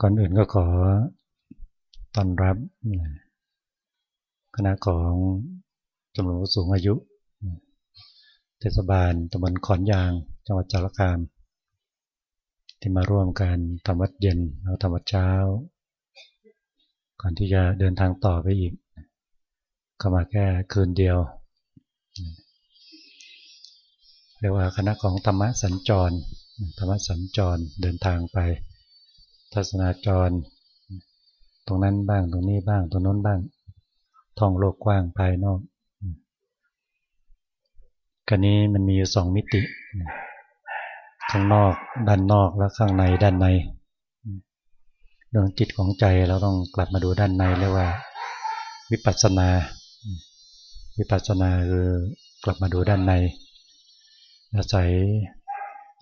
ก่อนอื่นก็ขอต้อนรับคณะของจำนวนผู้สูงอายุ เทศบาลตำบลขอนยาง จังหวัดจารคาม ที่มาร่วมกันทำวัดเย็นแล้วทำวัดเช้า ก่อนที่จะเดินทางต่อไปอีกเข้ามาแค่คืนเดียว เรียกว่าคณะของธรรมะสัญจร ธรรมะสัญจรเดินทางไป ทัศนาจร ตรงนั้นบ้างตรงนี้บ้างตรงนู้นบ้างท่องโลกกว้างภายนอกกันนี้มันมีสองมิติ ข้างนอกด้านนอกและข้างในด้านในเรื่องจิตของใจเราต้องกลับมาดูด้านในเรียกว่า วิปัสสนา วิปัสสนาคือกลับมาดูด้านใน อาศัย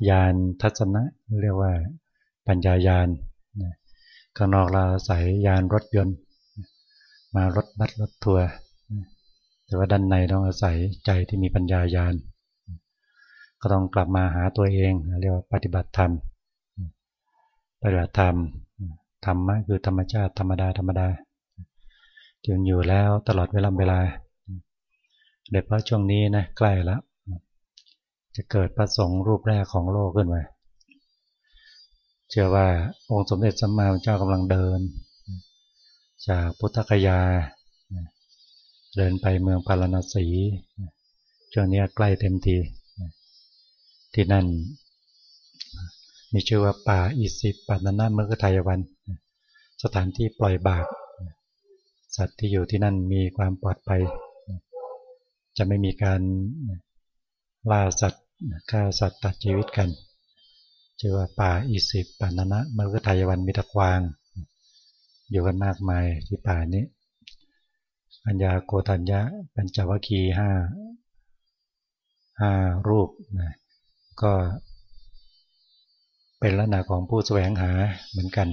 ญาณทัศนะเรียกว่าปัญญายาณ ข้างนอกเราใส่ยานรถยนต์ มารถบัสรถทัวร์แต่ว่าด้านในต้องอาศัยใจที่มีปัญญายาณก็ต้องกลับมาหาตัวเองเรียกว่าปฏิบัติธรรมปฏิบัติธรรมธรรมะคือธรรมชาติธรรมดาธรรมดาจึงอยู่แล้วตลอดเวลาเวลาโดยเพราะช่วงนี้นะใกล้แล้วจะเกิดประสงค์รูปแรกของโลกขึ้นมา เชื่อว่าองค์สมเด็จสัมมาเจ้ากำลังเดิน จากพุทธคยา เดินไปเมืองพาราณสีช่วงนี้ใกล้เต็มทีที่นั่นมีชื่อว่าป่าอิสิปัตนาเมืองไทยวัน สถานที่ปล่อยบาปสัตว์ที่อยู่ที่นั่นมีความปลอดภัย จะไม่มีการล่าสัตว์ฆ่าสัตว์ตัดชีวิตกัน ชื่อว่าป่าอิสิปปานะมฤคทายวันมิตรควาง อยู่กันมากมายที่ป่านี้อัญญาโกตัญญะปัญจวัคคีห้าห้ารูปนะก็เป็นลักษณะของผู้แสวงหาเหมือนกัน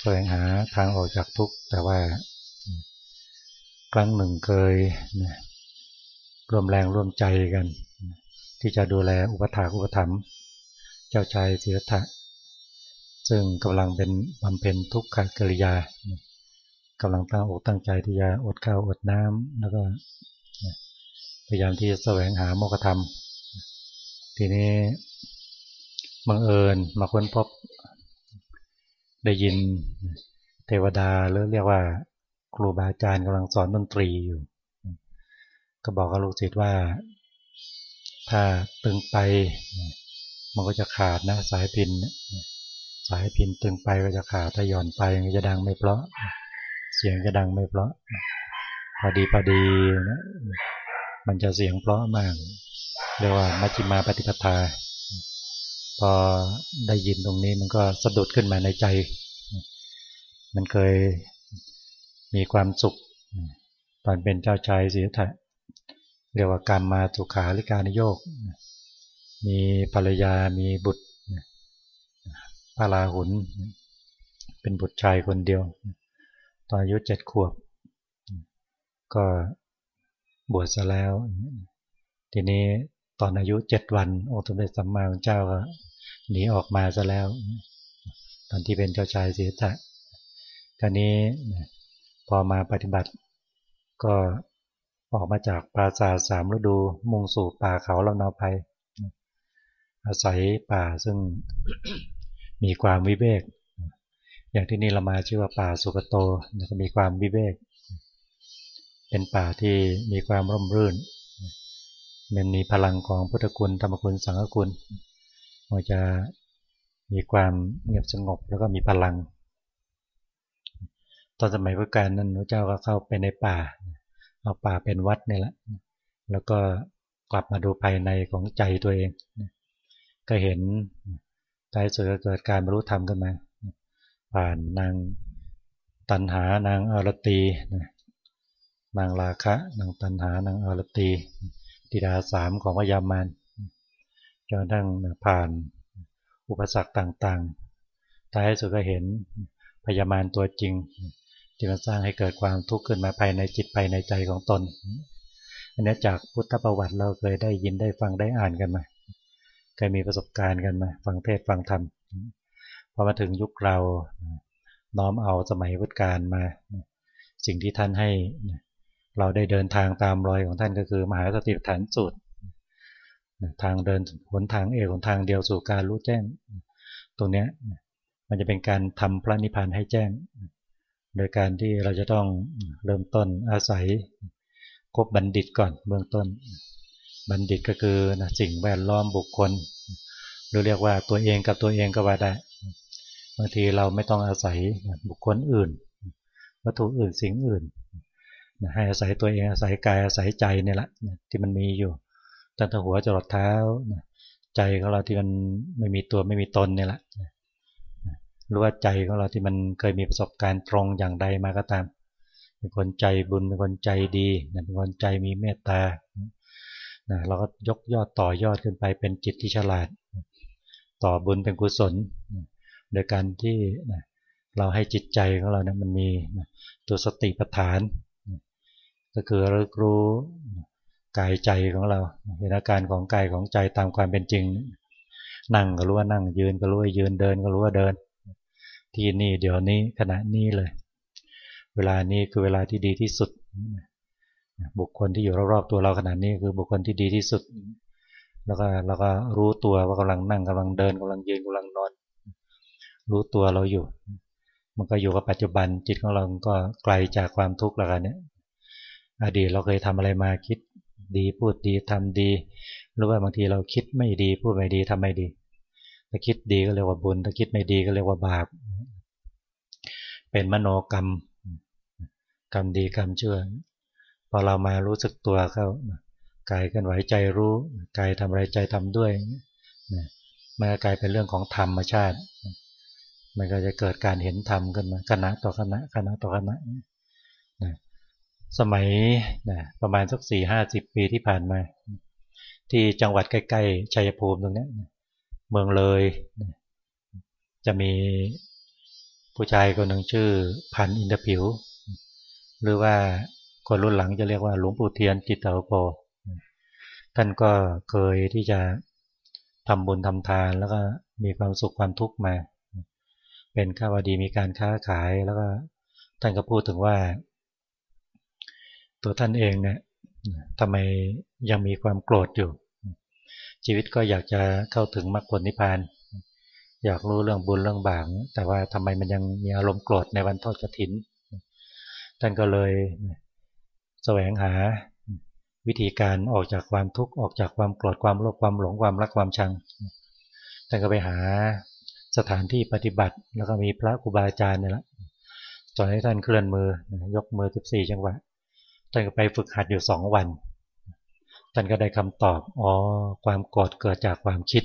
แสวงหาทางออกจากทุกข์แต่ว่า ครั้งหนึ่งเคยร่วมแรงร่วมใจกัน ที่จะดูแลอุปถาอุปถัมภ์ เจ้าชายศิรธะซึ่งกำลังเป็นบำเพ็ญทุกขกิริยากำลังตั้งอกตั้งใจที่จะอดข้าวอดน้ำแล้วก็พยายามที่จะแสวงหาโมกธรรม ทีนี้บังเอิญมาค้นพบได้ยินเทวดาหรือเรียกว่า ครูบาอาจารย์กำลังสอนดนตรีอยู่ ก็บอกกับลูกศิษย์ว่า ถ้าตึงไป มันก็จะขาดนะสายพินสายพินตึงไปก็จะขาดถ้าหย่อนไปก็จะดังไม่เพราะ เสียงจะดังไม่เพราะพอดีพอดีนะมันจะเสียงเพราะมากเรียกว่ามัชฌิมาปฏิปทา พอได้ยินตรงนี้มันก็สะดุดขึ้นมาในใจ มันเคยมีความสุข ตอนเป็นเจ้าชายเสียถะเรียกว่าการมาสุขาริการนิโยก มีภรรยามีบุตรพระราหุลเป็นบุตรชายคนเดียว ตอนอายุเจ็ดขวบ ก็บวชซะแล้ว ทีนี้ตอนอายุเจ็ดวันองค์สมเด็จสัมมาสัมพุทธเจ้าก็หนีออกมาซะแล้ว ตอนที่เป็นเจ้าชายเสียทะคราวนี้พอมาปฏิบัติ ก็ออกมาจากปราสาทสามฤดูมุ่งสู่ป่าเขาลำนาภัย อาศัยป่าซึ่งมีความวิเวกอย่างที่นี่เรามาชื่อว่าป่าสุกโตก็มีความวิเวก เป็นป่าที่มีความร่มรื่น มันมีพลังของพุทธคุณธรรมคุณสังฆคุณมันจะมีความเงียบสงบแล้วก็มีพลัง ตอนสมัยพุทธกาลนั้นพระเจ้าก็เข้าไปในป่า เอาป่าเป็นวัดนี่แหละ แล้วก็กลับมาดูภายในของใจตัวเอง ก็เห็นใจสุดก็เกิดการบรรลุธรรมขึ้นมาผ่านนางตันหานางอรตีนางราคะนางตันหานางอรตีติดาสามของพยามานจนทั้งผ่านอุปสรรคต่างๆท้ายสุดก็เห็นพยามานตัวจริงที่มาสร้างให้เกิดความทุกข์ขึ้นมาภายในจิตภายในใจของตนอันนี้จากพุทธประวัติเราเคยได้ยินได้ฟังได้อ่านกันมา เคยมีประสบการณ์กันไหมฟังเทศฟังธรรมพอมาถึงยุคเราน้อมเอาสมัยพุทธกาลมา สิ่งที่ท่านให้เราได้เดินทางตามรอยของท่านก็คือ มหาสติปัฏฐานสูตรทางเดินหนทางเอกหนทางเดียวสู่การรู้แจ้ง ตรงนี้มันจะเป็นการทำพระนิพพานให้แจ้ง โดยการที่เราจะต้องเริ่มต้นอาศัยคบบัณฑิตก่อนเบื้องต้น บัณฑิตก็คือสิ่งแวดล้อมบุคคลหรือเรียกว่าตัวเองกับตัวเองก็ว่าได้บางทีเราไม่ต้องอาศัยบุคคลอื่น วัตถุอื่นสิ่งอื่น ให้อาศัยตัวเองอาศัยกายอาศัยใจนี่แหละที่มันมีอยู่ตั้งแต่หัวจรดเท้าใจของเราที่มันไม่มีตัวไม่มีตนนี่แหละหรือว่าใจของเราที่มันเคยมีประสบการณ์ตรงอย่างใดมาก็ตามเป็นคนใจบุญเป็นคนใจดีเป็นคนใจมีเมตตาเเราก็ยกยอดต่อยอดขึ้นไปเป็นจิตที่ฉลาด ต่อบุญเป็นกุศล โดยการที่เราให้จิตใจของเรานะมันมีตัวสติปัฏฐาน ก็คือรู้รู้กายใจของเราเห็นอาการของกายของใจตามความเป็นจริง นั่งก็รู้ว่านั่งยืนก็รู้ว่ายืนเดินก็รู้ว่าเดิน ที่นี่เดี๋ยวนี้ขณะนี้เลย เวลานี้คือเวลาที่ดีที่สุด บุคคลที่อยู่รอบๆตัวเราขณะนี้คือบุคคลที่ดีที่สุด แล้วก็เราก็รู้ตัวว่ากำลังนั่งกำลังเดินกำลังยืนกำลังนอน รู้ตัวเราอยู่ มันก็อยู่กับปัจจุบันจิตของเราก็ไกลจากความทุกข์แล้วกันเนี่ยอดีตเราเคยทำอะไรมาคิดดีพูดดีทำดี หรือว่าบางทีเราคิดไม่ดีพูดไม่ดีทำไม่ดี ถ้าคิดดีก็เรียกว่าบุญ ถ้าคิดไม่ดีก็เรียกว่าบาป เป็นมโนกรรม กรรมดีกรรมชั่ว พอเรามารู้สึกตัวเข้ากายกันไหวใจรู้กายทำอะไรใจทำด้วยมันก็กลายเป็นเรื่องของธรรมชาติ มันก็จะเกิดการเห็นธรรมขึ้นมาคณะต่อคณะคณะต่อคณะสมัยนะประมาณสักสี่ห้าสิบปีที่ผ่านมา ที่จังหวัดใกล้ๆชัยภูมิตรงนี้เมืองเลย จะมีผู้ชายคนหนึ่งชื่อพันอินทผิว หรือว่า คนรุ่นหลังจะเรียกว่าหลวงปู่เทียนจิตเตอโกท่านก็เคยที่จะทำบุญทำทาน แล้วก็มีความสุขความทุกข์มา เป็นข้าวดีมีการค้าขายแล้วก็ท่านก็พูดถึงว่า ตัวท่านเองเนี่ยทำไมยังมีความโกรธอยู่ ชีวิตก็อยากจะเข้าถึงมรรคผลนิพพาน อยากรู้เรื่องบุญเรื่องบาปแต่ว่าทำไมมันยังมีอารมณ์โกรธในวันทอดกฐินท่านก็เลย แสวงหาวิธีการออกจากความทุกข์ออกจากความโกรธความโลภความหลงความรักความชังท่านก็ไปหาสถานที่ปฏิบัติ แล้วก็มีพระครูบาอาจารย์นี่แหละสอนให้ท่านเคลื่อนมือยกมือ 14 จังหวะท่านก็ไปฝึกหัดอยู่สองวัน ท่านก็ได้คำตอบอ๋อความโกรธเกิดจากความคิด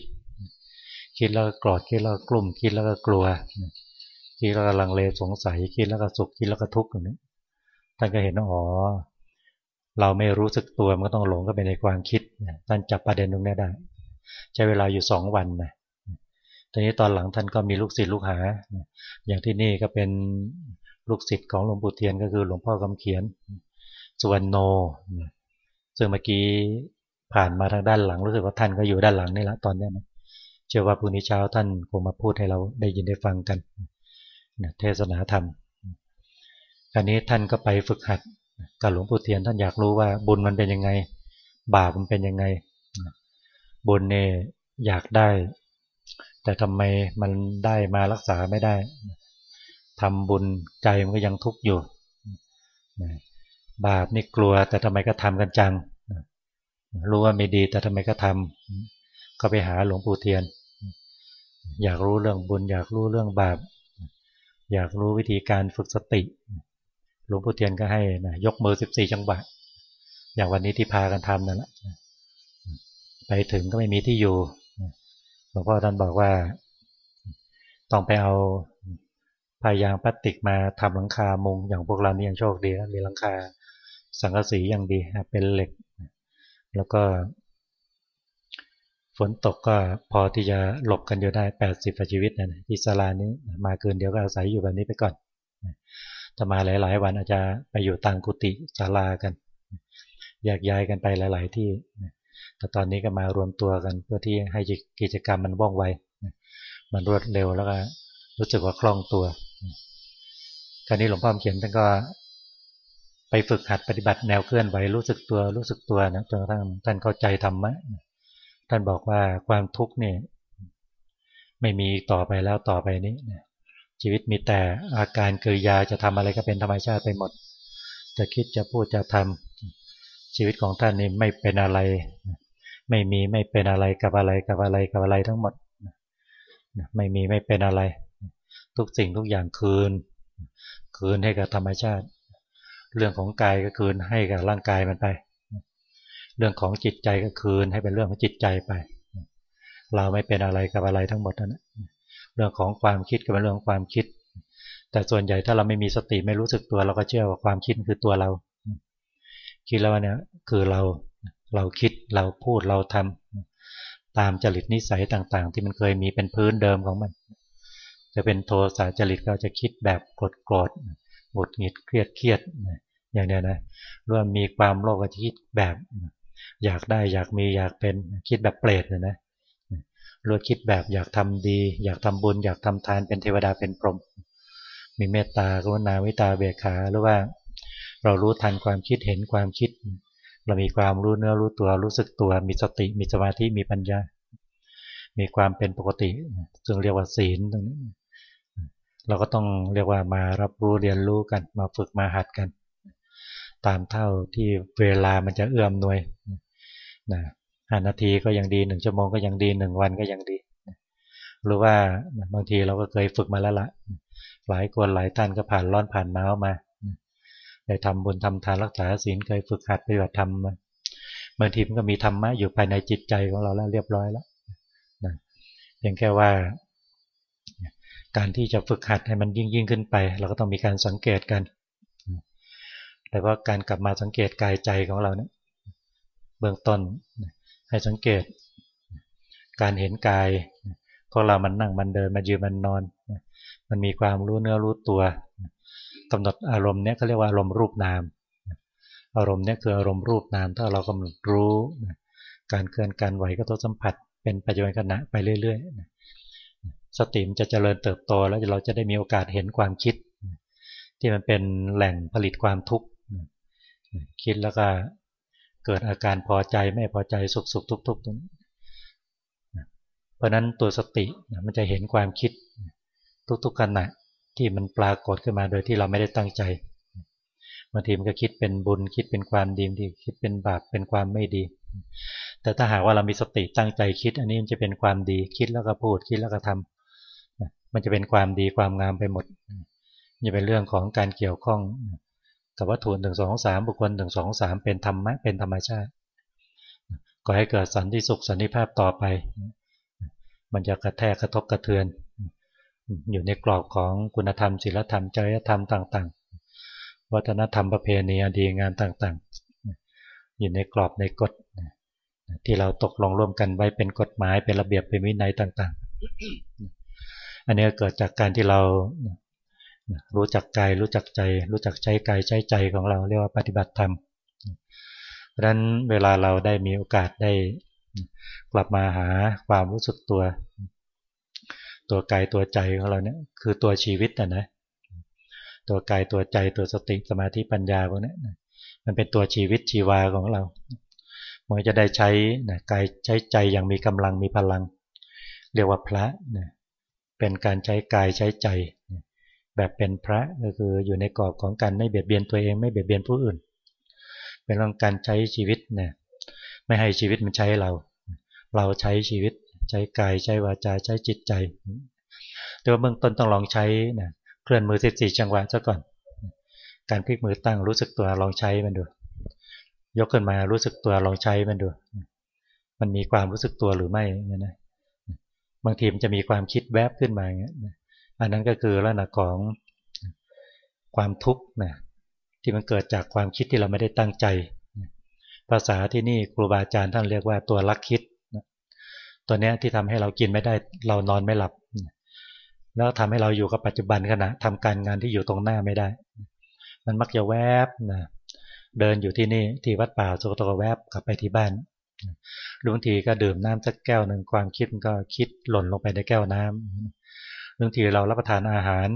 คิดแล้วก็โกรธคิดแล้วก็กลุ่มคิดแล้วก็กลัวคิดแล้วก็ลังเลสงสัยคิดแล้วก็สุขคิดแล้วก็ทุกข์อย่างนี้ท่านก็เห็นว่าอ๋อ เราไม่รู้สึกตัวมันก็ต้องหลงก็ไปในความคิดท่านจับประเด็นตรงนี้ได้ใช้เวลาอยู่สองวันนะตอนนี้ตอนหลังท่านก็มีลูกศิษย์ลูกหา อย่างที่นี่ก็เป็นลูกศิษย์ของหลวงปู่เทียนก็คือหลวงพ่อคำเขียนสุวรรณโนซึ่งเมื่อกี้ผ่านมาทางด้านหลังรู้สึกว่าท่านก็อยู่ด้านหลังนี่แหละตอนนี้นะเชื่อว่าพรุ่งนี้เช้าท่านคงมาพูดให้เราได้ยินได้ฟังกันเทศนาธรรมคราวนี้ท่านก็ไปฝึกหัด กับหลวงปู่เทียนท่านอยากรู้ว่าบุญมันเป็นยังไง บาปมันเป็นยังไง บุญเนี่ยอยากได้ แต่ทำไมมันได้มารักษาไม่ได้ทำบุญใจมันก็ยังทุกข์อยู่บาปนี่กลัว แต่ทำไมก็ทำกันจังรู้ว่าไม่ดี แต่ทำไมก็ทำก็ไปหาหลวงปู่เทียน อยากรู้เรื่องบุญ อยากรู้เรื่องบาป อยากรู้วิธีการฝึกสติ หลวงปู่เทียนก็ให้นะยกมือสิบสี่จังหวะ อย่างวันนี้ที่พากันทำนั่นแหละไปถึงก็ไม่มีที่อยู่หลวงพ่อท่านบอกว่า ต้องไปเอาพายางพลาสติกมาทำหลังคามุงอย่างพวกเรานี่ยังโชคดีนะมีหลังคาสังกะสีอย่างดีเป็นเหล็ก แล้วก็ ฝนตกก็พอที่จะหลบกันอยู่ได้แปดสิบชีวิตนะที่ศาลานี้มาเกินเดียวก็อาศัยอยู่แบบนี้ไปก่อน ถ้ามาหลาย ๆ วันอาจจะไปอยู่ต่างกุฏิศาลากันแยกย้ายกันไปหลาย ๆ ที่แต่ตอนนี้ก็มารวมตัวกัน เพื่อที่ให้กิจกรรมมันว่องไวมันรวดเร็วแล้วก็รู้สึกว่าคล่องตัวคราวนี้หลวงพ่อเขียนท่านก็ไปฝึกหัดปฏิบัติแนวเคลื่อนไหวรู้สึกตัวรู้สึกตัวนะจนกระทั่งท่านเข้าใจธรรมะท่านบอกว่าความทุกข์นี่ไม่มีต่อไปแล้วต่อไปนี้ ชีวิตมีแต่อาการกิริยาจะทำอะไรก็เป็นธรรมชาติไปหมด จะคิดจะพูดจะทำชีวิตของท่านนี่ไม่เป็นอะไร ไม่มีไม่เป็นอะไรกับอะไรกับอะไรกับอะไรทั้งหมด ไม่มีไม่เป็นอะไร ทุกสิ่งทุกอย่างคืน คืนให้กับธรรมชาติ เรื่องของกายก็คืนให้กับร่างกายมันไป เรื่องของจิตใจก็คืนให้เป็นเรื่องของจิตใจไป เราไม่เป็นอะไรกับอะไรทั้งหมดนั้น เรื่องของความคิดก็เป็นเรื่องของความคิด แต่ส่วนใหญ่ถ้าเราไม่มีสติไม่รู้สึกตัว เราก็เชื่อว่าความคิดคือตัวเรา คิดแล้วเนี่ยคือเราเราคิดเราพูดเราทำตามจริตนิสัยต่างๆ ที่มันเคยมีเป็นพื้นเดิมของมัน จะเป็นโทสะจริตก็จะคิดแบบโกรธโกรธหงุดหงิดเครียดเครียดอย่างเนี้ยนะรวมมีความโลภก็จะคิดแบบ อยากได้อยากมีอยากเป็นคิดแบบเปรตนะนะ รู้คิดแบบอยากทำดี อยากทำบุญ อยากทำทานเป็นเทวดาเป็นพรหมมีเมตตากรุณาวิตาเบียขาหรือว่า เรารู้ทันความคิดเห็นความคิด เรามีความรู้เนื้อรู้ตัวรู้สึกตัว มีสติมีสมาธิมีปัญญา มีความเป็นปกติซึ่งเรียกว่าศีลตรงนี้เราก็ต้องเรียกว่ามารับรู้เรียนรู้กันมาฝึกมาหัดกัน ตามเท่าที่เวลามันจะเอื้อมหน่วยนะ ห้านาทีก็ยังดีหนึ่งชั่วโมงก็ยังดีหนึ่งวันก็ยังดี หรือว่าบางทีเราก็เคยฝึกมาแล้วละหลายคนหลายท่านก็ผ่านร้อนผ่านหนาวมาได้ทำบุญทำทานรักษาศีลเคยฝึกหัดปฏิบัติธรรมาบางทีมันก็มีธรรมะอยู่ภายในจิตใจของเราแล้วเรียบร้อยแล้วนะเพียงแค่ว่า การที่จะฝึกหัดให้มันยิ่งยิ่งขึ้นไป เราก็ต้องมีการสังเกตกัน แต่ว่าการกลับมาสังเกตกายใจของเราเนี่ยเบื้องต้น ให้สังเกต การเห็นกายพวกเรามันนั่งมันเดินมันยืนมันนอน มันมีความรู้เนื้อรู้ตัวกำหนดอารมณ์เนี้ยเขาเรียกว่าอารมณ์รูปนาม อารมณ์เนี้ยคืออารมณ์รูปนาม ถ้าเรากำหนดรู้ การเคลื่อนการไหวก็ต้องสัมผัส เป็นปัจจุบันขณะไปเรื่อยๆสติมจะเจริญเติบโตแล้วเราจะได้มีโอกาสเห็นความคิด ที่มันเป็นแหล่งผลิตความทุกข์คิดแล้วก็ เกิดอาการพอใจไม่พอใจสุขสุขทุกทุกตรงเพราะนั้นตัวสติมันจะเห็นความคิดทุกๆขณะที่มันปรากฏขึ้นมาโดยที่เราไม่ได้ตั้งใจบางทีมันก็คิดเป็นบุญคิดเป็นความดีที่คิดเป็นบาปเป็นความไม่ดี แต่ถ้าหากว่าเรามีสติตั้งใจคิด อันนี้มันจะเป็นความดีคิดแล้วก็พูดคิดแล้วก็ทำมันจะเป็นความดีความงามไปหมดจะเป็นเรื่องของการเกี่ยวข้อง กับวัตถุหนึ่งสองสามบุคคลหนึ่งสองสามเป็นธรรมะเป็นธรรมชาติก็ให้เกิดสันติสุขสันติภาพต่อไป มันจะกระแทกกระทบกระเทือน อยู่ในกรอบของคุณธรรมศีลธรรมจริยธรรมต่างๆ วัฒนธรรมประเพณีอดีงานต่างๆ อยู่ในกรอบในกฎที่เราตกลงร่วมกันไว้เป็นกฎหมายเป็นระเบียบเป็นวินัยต่างๆ อันนี้เกิดจากการที่เรา รู้จักกายรู้จักใจ รู้จักใช้กายใช้ใจของเราเรียกว่าปฏิบัติธรรมเพราะฉะนั้นเวลาเราได้มีโอกาสได้กลับมาหาความรู้สึกตัว ตัวกายตัวใจของเราเนี่ยคือตัวชีวิตนะนะตัวกายตัวใจตัวสติสมาธิปัญญาพวกนี้มันเป็นตัวชีวิตชีวาของเรามันจะได้ใช้นะกายใช้ใจอย่างมีกำลังมีพลัง เรียกว่าพระนะเป็นการใช้กายใช้ใจ แบบเป็นพระก็คืออยู่ในกรอบของการไม่เบียดเบียนตัวเองไม่เบียดเบียนผู้อื่น เป็นเรื่องการใช้ชีวิตเนี่ยไม่ให้ชีวิตมันใช้เรา เราใช้ชีวิต ใช้กายใช้วาจาใช้จิตใจแต่ว่าเบื้องต้นต้องลองใช้นะเคลื่อนมือสิบสี่จังหวะซะก่อน การพลิกมือตั้งรู้สึกตัวลองใช้มันดู ยกขึ้นมารู้สึกตัวลองใช้มันดู มันมีความรู้สึกตัวหรือไม่เนี่ยนะบางทีมันจะมีความคิดแวบขึ้นมาอย่างเงี้ย อันนั้นก็คือลักษณะของความทุกข์นะที่มันเกิดจากความคิดที่เราไม่ได้ตั้งใจ ภาษาที่นี่ครูบาอาจารย์ท่านเรียกว่าตัวลักคิด ตัวนี้ที่ทำให้เรากินไม่ได้เรานอนไม่หลับ แล้วทำให้เราอยู่กับปัจจุบันขณะทำการงานที่อยู่ตรงหน้าไม่ได้ มันมักจะแวบนะเดินอยู่ที่นี่ที่วัดป่าสุกตะแวบกลับไปที่บ้านบางทีก็ดื่มน้ำสักแก้วหนึ่งความคิดมันก็คิดหล่นลงไปในแก้วน้ำ บางทีเรารับประทานอาหาร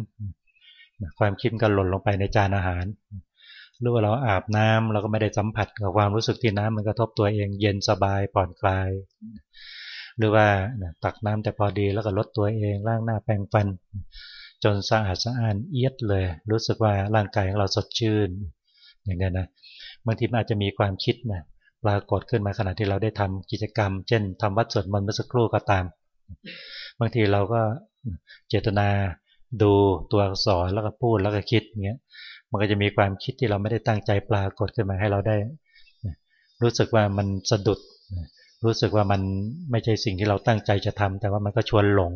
ความคิดก็หล่นลงไปในจานอาหาร หรือว่าเราอาบน้ำเราก็ไม่ได้สัมผัสกับความรู้สึกที่น้ำมันกระทบตัวเองเย็นสบายผ่อนคลาย หรือว่าตักน้ำแต่พอดีแล้วก็ลดตัวเองล้างหน้าแปรงฟัน จนสะอาดสะอ้านเอียดเลย รู้สึกว่าร่างกายของเราสดชื่น อย่างนี้นะบางทีมันอาจจะมีความคิดนะปรากฏขึ้นมาขณะที่เราได้ทำกิจกรรม เช่นทำวัดสวดมนต์เมื่อสักครู่ก็ตาม บางทีเราก็ เจตนาดูตัวอักษรแล้วก็พูดแล้วก็คิดเงี้ยมันก็จะมีความคิดที่เราไม่ได้ตั้งใจปรากฏขึ้นมาให้เราได้ รู้สึกว่ามันสะดุด รู้สึกว่ามันไม่ใช่สิ่งที่เราตั้งใจจะทำแต่ว่ามันก็ชวนหลง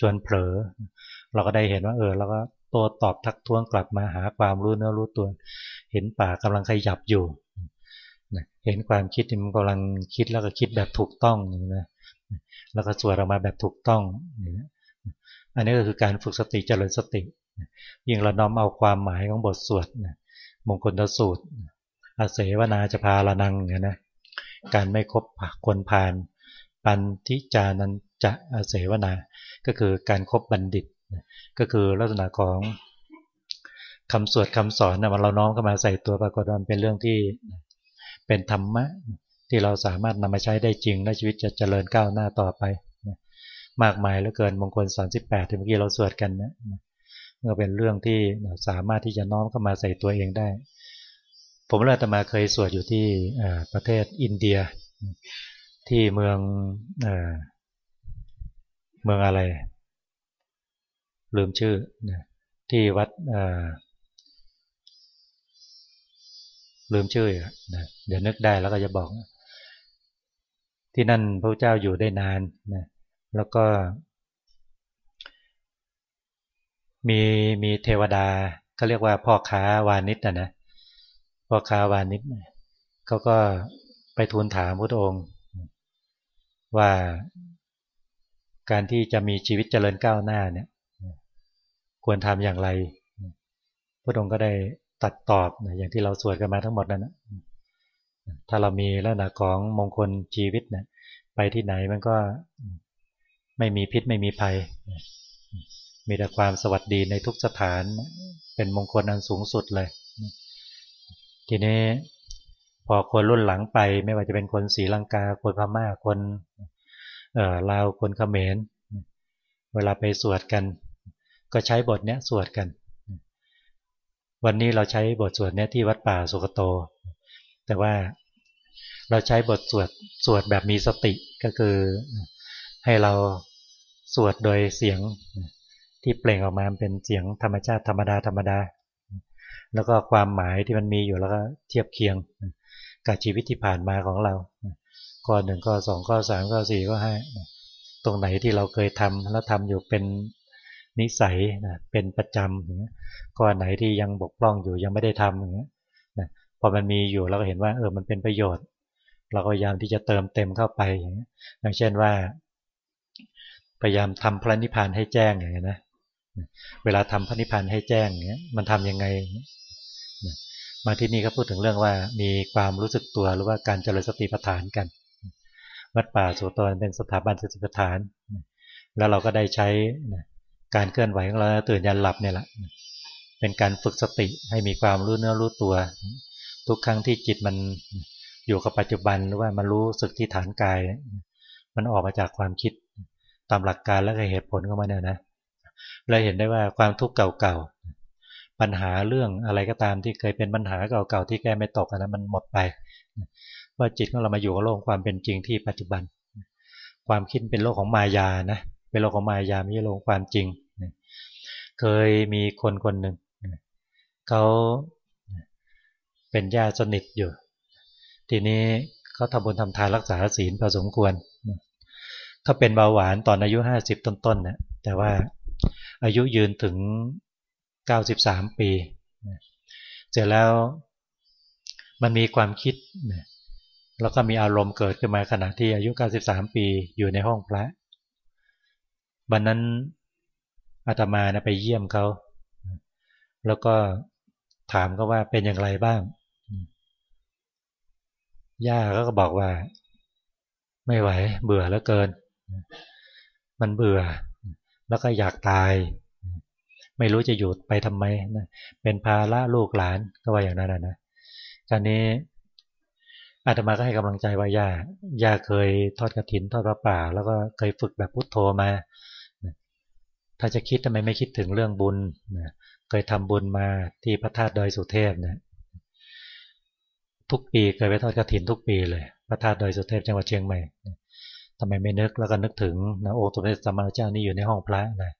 ชวนเผลอ เราก็ได้เห็นว่าเออเราก็ตัวตอบทักท้วงกลับมาหาความรู้เนื้อรู้ตัว เห็นป่ากำลังขยับอยู่เห็นความคิดมันกำลังคิดแล้วก็คิดแบบถูกต้องนะ แล้วก็สวดออกมาแบบถูกต้องอันนี้ก็คือการฝึกสติเจริญสติ ยิ่งเราน้อมเอาความหมายของบทสวดมงคลตสูตรอาเสวนาจะพาละนังเนี่ยนะการไม่คบคนพาน ปันทิจานันจะอาเสวนา ก็คือการครบบัณฑิต ก็คือลักษณะของคำสวดคำสอนนะมันเราน้อมเข้ามาใส่ตัวปรากฏว่าเป็นเรื่องที่เป็นธรรมะ ที่เราสามารถนำมาใช้ได้จริงและชีวิตจะเจริญก้าวหน้าต่อไป มากมายเหลือเกินมงคล38ที่เมื่อกี้เราสวดกันนะก็เป็นเรื่องที่สามารถที่จะน้อมเข้ามาใส่ตัวเองได้ ผมเล่าตมาเคยสวดอยู่ที่ประเทศอินเดีย ที่เมืองเมืองอะไร ลืมชื่อที่วัดลืมชื่อนะเดี๋ยวนึกได้แล้วก็จะบอก ที่นั่นพระเจ้าอยู่ได้นานนะแล้วก็มีมีเทวดาเขาเรียกว่าพ่อค้าวานิชนะนะพ่อค้าวานิชเขาก็ไปทูลถามพระองค์ ว่าการที่จะมีชีวิตเจริญก้าวหน้าเนี่ยควรทำอย่างไร พระองค์ก็ได้ตัดตอบอย่างที่เราสวดกันมาทั้งหมดนั่นนะ ถ้าเรามีลักษณะของมงคลชีวิตนะไปที่ไหนมันก็ไม่มีพิษไม่มีภัย มีแต่ความสวัสดีในทุกสถานเป็นมงคลอันสูงสุดเลย ทีนี้พอคนรุ่นหลังไปไม่ว่าจะเป็นคนศรีลังกา คนพม่าคนเอ่อลาวคนเขมร เวลาไปสวดกัน ก็ใช้บทเนี้ยสวดกัน วันนี้เราใช้บทสวดเนี้ยที่วัดป่าสุกโต แต่ว่าเราใช้บทสวดสวดแบบมีสติก็คือให้เราสวดโดยเสียงที่เปล่งออกมาเป็นเสียงธรรมชาติธรรมดาธรรมดา แล้วก็ความหมายที่มันมีอยู่แล้วก็เทียบเคียงกับชีวิตที่ผ่านมาของเราข้อหนึ่งข้อสองข้อสามข้อสี่ข้อห้าตรงไหนที่เราเคยทำแล้วทำอยู่เป็นนิสัยนะเป็นประจำข้อไหนที่ยังบกพร่องอยู่ยังไม่ได้ทำอย่างเงี้ย พอมันมีอยู่เราก็เห็นว่าเออมันเป็นประโยชน์ เราก็พยายามที่จะเติมเต็มเข้าไปอย่างเงี้เช่นว่า พยายามทำพระนิพพานให้แจ้งอย่างเงี้นะเวลาทำพระนิพพานให้แจ้งเงี้ยมันทํำยังไง มาที่นี่ก็พูดถึงเรื่องว่ามีความรู้สึกตัวหรือว่าการเจริญสติปัฏฐานกัน วัดป่าสุตนเป็นสถาบันสติปัฏฐาน แล้วเราก็ได้ใช้การเคลื่อนไหวของเราตื่นยันหลับเนี่ยแหละเป็นการฝึกสติให้มีความรู้เนื้อรู้ตัว ทุกครั้งที่จิตมันอยู่กับปัจจุบันหรือว่ามันรู้สึกที่ฐานกาย มันออกมาจากความคิดตามหลักการและเหตุผลของมันเนี่ยนะเราเห็นได้ว่าความทุกข์เก่าๆปัญหาเรื่องอะไรก็ตามที่เคยเป็นปัญหาเก่าๆที่แก้ไม่ตกนะมันหมดไป ว่าจิตของเรามาอยู่กับโลกความเป็นจริงที่ปัจจุบัน ความคิดเป็นโลกของมายานะเป็นโลกของมายาไม่ใช่โลกความจริง เคยมีคนคนหนึ่งเขา เป็นญาติสนิทอยู่ ทีนี้เขาทำบุญทำทานรักษาศีลพอสมควรเขาเป็นเบาหวานตอนอายุห้าสิบต้นๆนะแต่ว่าอายุยืนถึงเก้าสิบสามปี เสร็จแล้วมันมีความคิด แล้วก็มีอารมณ์เกิดขึ้นมาขณะที่อายุ 93 ปีอยู่ในห้องพระวันนั้นอาตมานะไปเยี่ยมเขา แล้วก็ถามเขาว่าเป็นอย่างไรบ้าง ย่าก็บอกว่า ไม่ไหว เบื่อแล้วเกิน มันเบื่อ แล้วก็อยากตาย ไม่รู้จะอยู่ไปทำไมนะเป็นภาระลูกหลานก็ว่าอย่างนั้นนะคราวนี้อาตมาก็ให้กำลังใจว่าย่าย่าเคยทอดกระถินทอดพระป่า แล้วก็เคยฝึกแบบพุทโธมา ถ้าจะคิดทำไมไม่คิดถึงเรื่องบุญเคยทำบุญมาที่พระธาตุดอยสุเทพนะ ทุกปีเคยไปทอดกระถินทุกปีเลยพระธาตุดอยสุเทพจังหวัดเชียงใหม่ทำไมไม่นึกแล้วก็นึกถึงนะโอ้ตัวเสมมาเจ้านี่อยู่ในห้องพระนะ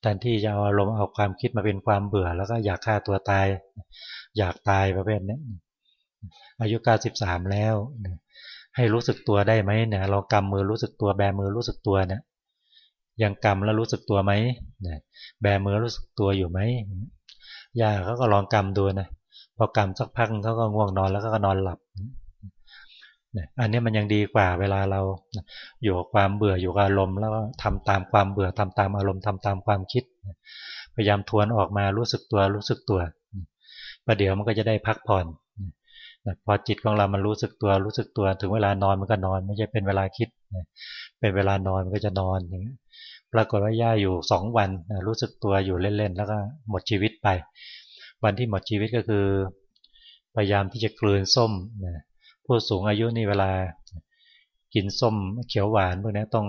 แทนที่จะเอาอารมณ์เอาความคิดมาเป็นความเบื่อ แล้วก็อยากฆ่าตัวตาย อยากตายประเภทนี้อายุ93แล้วให้รู้สึกตัวได้ไหมเนี่ยเรากำมือรู้สึกตัวแบมือรู้สึกตัวเนี่ยยังกำแล้วรู้สึกตัวไหมแบมือรู้สึกตัวอยู่ไหมยาเขาก็ลองกำดูนะ พอกำสักพักเขาก็ง่วงนอนแล้วก็นอนหลับอันนี้มันยังดีกว่าเวลาเราอยู่กับความเบื่ออยู่กับอารมณ์แล้วทำตามความเบื่อทำตามอารมณ์ทำตามความคิด พยายามทวนออกมารู้สึกตัวรู้สึกตัวประเดี๋ยวมันก็จะได้พักผ่อนพอจิตของเรามันรู้สึกตัวรู้สึกตัว ถึงเวลานอนมันก็นอน ไม่ใช่เป็นเวลาคิดเป็นเวลานอนมันก็จะนอนอย่างนี้ปรากฏว่าย่าอยู่สองวันรู้สึกตัวอยู่เล่นๆ แล้วก็หมดชีวิตไป วันที่หมดชีวิตก็คือพยายามที่จะกลืนส้มผู้สูงอายุนี่เวลา กินส้มเขียวหวานพวกนี้ต้อง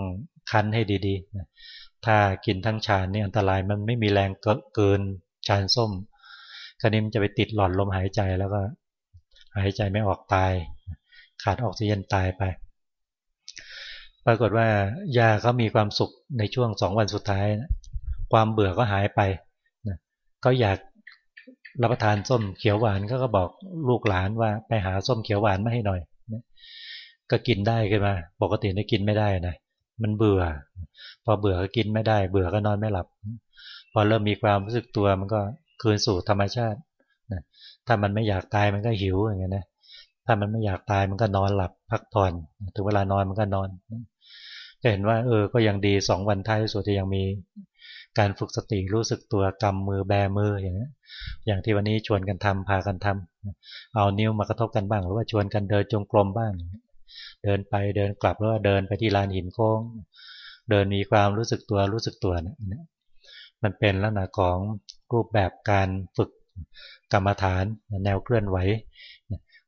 คั้นให้ดีๆถ้ากินทั้งชานนี่อันตรายมันไม่มีแรงเกินชานส้มคราวนี้มันจะไปติดหลอดลมหายใจแล้วก็ หายใจไม่ออกตาย ขาดออกซิเจนตายไป ปรากฏว่ายาเขามีความสุขในช่วงสองวันสุดท้ายนะความเบื่อก็หายไปนะก็อยาก รับประทานส้มเขียวหวานก็ก็บอกลูกหลานว่าไปหาส้มเขียวหวานมาให้หน่อยก็กินได้ขึ้นมา ปกติได้กินไม่ได้นะมันเบื่อ พอเบื่อก็กินไม่ได้ เบื่อก็นอนไม่หลับ พอเริ่มมีความรู้สึกตัวมันก็คืนสู่ธรรมชาติถ้ามันไม่อยากตายมันก็หิวอย่างเงี้ยนะถ้ามันไม่อยากตายมันก็นอนหลับพักผ่อน ถึงเวลานอนมันก็นอนจะเห็นว่า เออก็ยังดีสองวันท้ายสุดที่ยังมี การฝึกสติรู้สึกตัวกำมือแบมืออย่างเงี้อย่างที่วันนี้ชวนกันทำพากันทำเอานิ้วมากระทบกันบ้าง หรือว่าชวนกันเดินจงกรมบ้าง เดินไปเดินกลับหรือว่าเดินไปที่ลานหินโค้ง เดินมีความรู้สึกตัวรู้สึกตัวเนี่ยมันเป็นลักษณะของรูปแบบการฝึกกรรมฐานแนวเคลื่อนไหว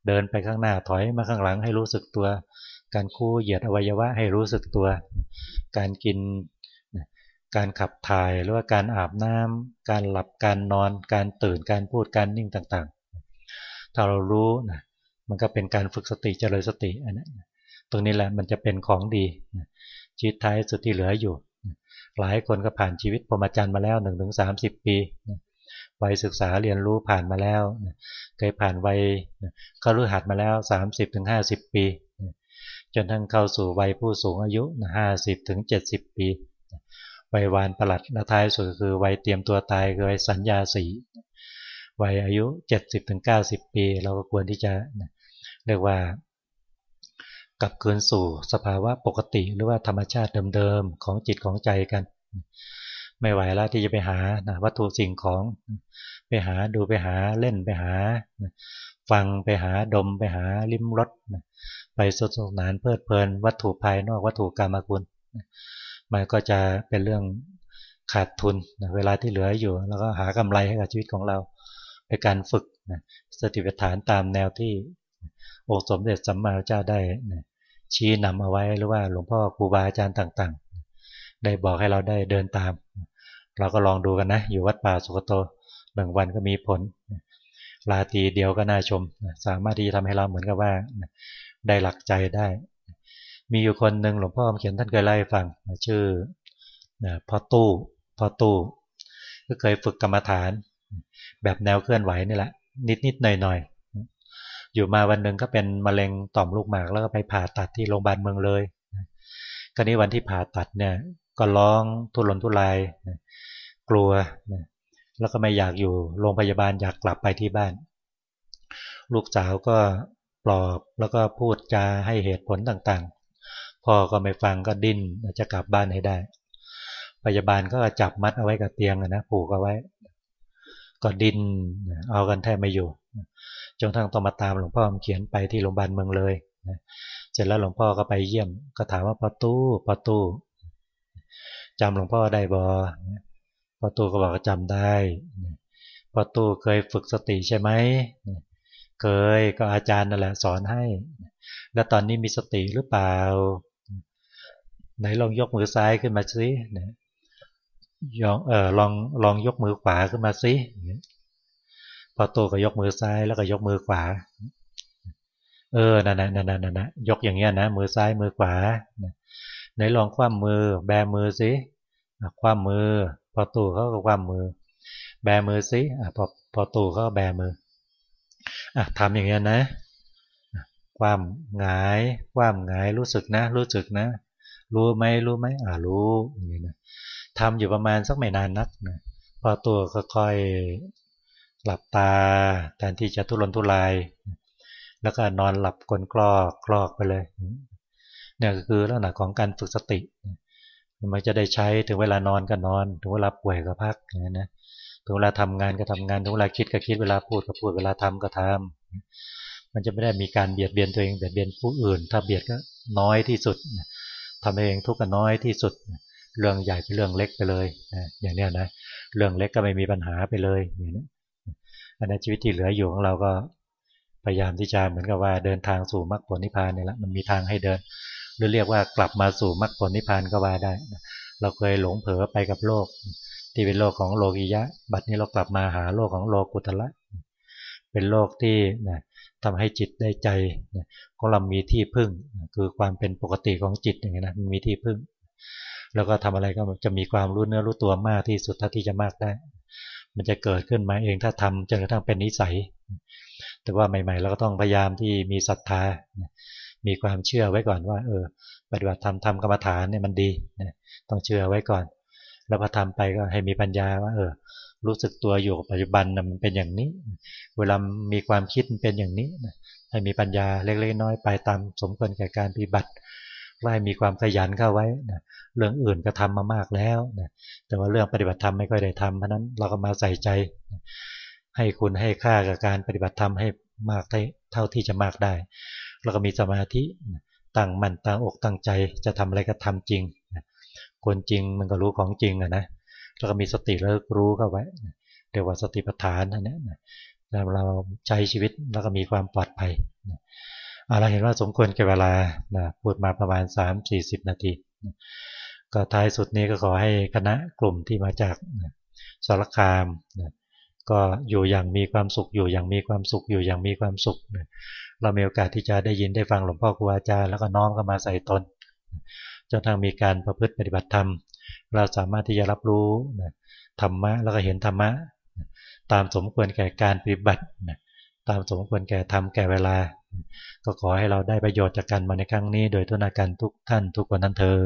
เดินไปข้างหน้าถอยมาข้างหลังให้รู้สึกตัว การคู่เหยียดอวัยวะให้รู้สึกตัว การกิน การขับถ่ายหรือว่าการอาบน้ำการหลับการนอน การตื่นการพูดการนิ่งต่างๆ ถ้าเรารู้นะมันก็เป็นการฝึกสติเจริญสติอันนี้ตรงนี้แหละมันจะเป็นของดีชีวิตท้ายสุดที่เหลืออยู่ หลายคนก็ผ่านชีวิตพรหมจรรย์มาแล้วหนึ่งถึงสามสิบปีวัยศึกษาเรียนรู้ผ่านมาแล้ว เคยผ่านวัยก็รู้หัดมาแล้ว 30-50 ปี จนทั้งเข้าสู่วัยผู้สูงอายุ 50-70 ปี วัยวานประหลัดและท้ายสุดคือวัยเตรียมตัวตายคือวัยสัญญาสีวัยอายุ 70-90 ปี เราก็ควรที่จะเรียกว่ากลับคืนสู่สภาวะปกติหรือว่าธรรมชาติเดิมๆของจิตของใจกัน ไม่ไหวแล้วที่จะไปหานะวัตถุสิ่งของ ไปหาดูไปหาเล่นไปหา ฟังไปหาดมไปหาลิ้มรสไปสดสนานเพลิดเพลิน วัตถุภายนอกวัตถุกรรมคุณ มันก็จะเป็นเรื่องขาดทุนเวลาที่เหลืออยู่ แล้วก็หากำไรให้กับชีวิตของเราในการฝึกสติปัฏฐานตามแนวที่โอสมเด็จสัมมาเจ้าได้ชี้นำเอาไว้หรือว่าหลวงพ่อครูบาอาจารย์ต่างๆ ได้บอกให้เราได้เดินตาม เราก็ลองดูกันนะ อยู่วัดป่าสุกโตหนึ่งวันก็มีผลลาตีเดียวก็น่าชม สามารถที่จะทำให้เราเหมือนกับว่าได้หลักใจได้ มีอยู่คนหนึ่งหลวงพ่อเขียนท่านเคยไล่ฟังชื่อพ่อตู้พ่อตู้ก็เคยฝึกกรรมฐาน แบบแนวเคลื่อนไหวนี่แหละ นิดนิดหน่อยหน่อยอยู่มาวันหนึ่งก็เป็นมะเร็งต่อมลูกหมากแล้วก็ไปผ่าตัดที่โรงพยาบาลเมืองเลยคราวนี้วันที่ผ่าตัดเนี่ยก็ร้องทุรนทุรายกลัวแล้วก็ไม่อยากอยู่โรงพยาบาลอยากกลับไปที่บ้าน ลูกสาวก็ปลอบแล้วก็พูดจาให้เหตุผลต่างๆ พ่อก็ไม่ฟังก็ดิ้นจะกลับบ้านให้ได้ พยาบาลก็จับมัดเอาไว้กับเตียงนะผูกเอาไว้ ก็ดิ้นเอากันแทบไม่อยู่จนทั้งต้องมาตามหลวงพ่อเขียนไปที่โรงพยาบาลเมืองเลยเสร็จแล้วหลวงพ่อก็ไปเยี่ยม ก็ถามว่าประตูประตูจำหลวงพ่อได้บอพอตู้ก็บอกจำได้พอตู้เคยฝึกสติใช่ไหมเคยก็อาจารย์นั่นแหละสอนให้ แล้วตอนนี้มีสติหรือเปล่า ไหนลองยกมือซ้ายขึ้นมาสิยองเออลองลองยกมือขวาขึ้นมาสิพอตู้ก็ยกมือซ้ายแล้วก็ยกมือขวา เออนั่นนะนั่นนะนั่นนะยกอย่างเงี้ยนะมือซ้ายมือขวาไหนลองคว่ำมือ แบมือสิคว่ำมือ พอตู่เขาก็คว่ำมือ แบมือสิพอพอตู่เขาก็แบมืออะทำอย่างเงี้ยนะ ความหงาย ความหงายรู้สึกนะ รู้สึกนะ รู้ไหมรู้ไหมอ่ารู้อย่างเงี้ยนะทำอยู่ประมาณสักไม่นานนักนะพอตัวค่อยๆหลับตาแทนที่จะทุรนทุราย แล้วก็นอนหลับกลนกรอกกรอกไปเลยเนี่ยก็คือลักษณะของการฝึกสติมันจะได้ใช้ถึงเวลานอนก็นอน ถึงเวลาป่วยก็พักอย่างนี้นะถึงเวลาทำงานก็ทำงานถึงเวลาคิดก็คิดเวลาพูดก็พูดเวลาทำก็ทำมันจะไม่ได้มีการเบียดเบียนตัวเองเบียดเบียนผู้อื่น ถ้าเบียดก็น้อยที่สุด ทำเองทุกข์น้อยที่สุด เรื่องใหญ่เป็นเรื่องเล็กไปเลยอย่างนี้นะเรื่องเล็กก็ไม่มีปัญหาไปเลยอย่างนี้อันนี้ชีวิตที่เหลืออยู่ของเราก็พยายามที่จะเหมือนกับว่าเดินทางสู่มรรคผลนิพพานนี่แหละมันมีทางให้เดิน หรือเรียกว่ากลับมาสู่มรรคผลนิพพานก็ว่าได้ เราเคยหลงเผลอไปกับโลก ที่เป็นโลกของโลกิยะ บัดนี้เรากลับมาหาโลกของโลกุตละเป็นโลกที่นะ ทำให้จิตได้ใจของเรามีที่พึ่ง คือความเป็นปกติของจิตอย่างนี้นะมันมีที่พึ่ง แล้วก็ทำอะไรก็จะมีความรู้เนื้อรู้ตัวมากที่สุดเท่าที่จะมากได้ มันจะเกิดขึ้นมาเองถ้าทำจนกระทั่งเป็นนิสัย แต่ว่าใหม่ๆ เราก็ต้องพยายามที่มีศรัทธา มีความเชื่อไว้ก่อนว่า เออ ปฏิบัติธรรมทำกรรมฐานเนี่ยมันดี ต้องเชื่อไว้ก่อน แล้วพอทำไปก็ให้มีปัญญาว่า เออ รู้สึกตัวอยู่กับปัจจุบันนะมันเป็นอย่างนี้ เวลามีความคิดมันเป็นอย่างนี้ให้มีปัญญาเล็กๆน้อยไปตามสมควรแก่การปฏิบัติว่มีความขยันเข้าไว้นะเรื่องอื่นก็ทำมามากแล้วนะแต่ว่าเรื่องปฏิบัติธรรมไม่ค่อยได้ทำเพราะนั้นเราก็มาใส่ใจ ให้คุณให้ค่ากับการปฏิบัติธรรมให้มากเท่าที่จะมากได้ แล้วก็มีสมาธิตั้งมั่นตั้งอกตั้งใจจะทำอะไรก็ทำจริง คนจริงมันก็รู้ของจริงอะนะแล้วก็มีสติแล้วรู้เข้าไว้เรียกว่าสติปัฏฐานอันนี้แล้วเราใช้ชีวิตแล้วก็มีความปลอดภัยเราเห็นว่าสมควรแก่เวลาพูดมาประมาณ 3-40 นาทีก็ท้ายสุดนี้ก็ขอให้คณะกลุ่มที่มาจากสารคามก็อยู่อย่างมีความสุขอยู่อย่างมีความสุขอยู่อย่างมีความสุขเรามีโอกาสที่จะได้ยินได้ฟังหลวงพ่อครูอาจารย์แล้วก็น้อมเข้ามาใส่ตน จนทางมีการประพฤติปฏิบัติธรรม เราสามารถที่จะรับรู้ธรรมะแล้วก็เห็นธรรมะ ตามสมควรแก่การปฏิบัติตามสมควรแก่ธรรมแก่เวลา ก็ขอให้เราได้ประโยชน์จากการมาในครั้งนี้ โดยทุนาการทุกท่านทุกคนนั้นเทอ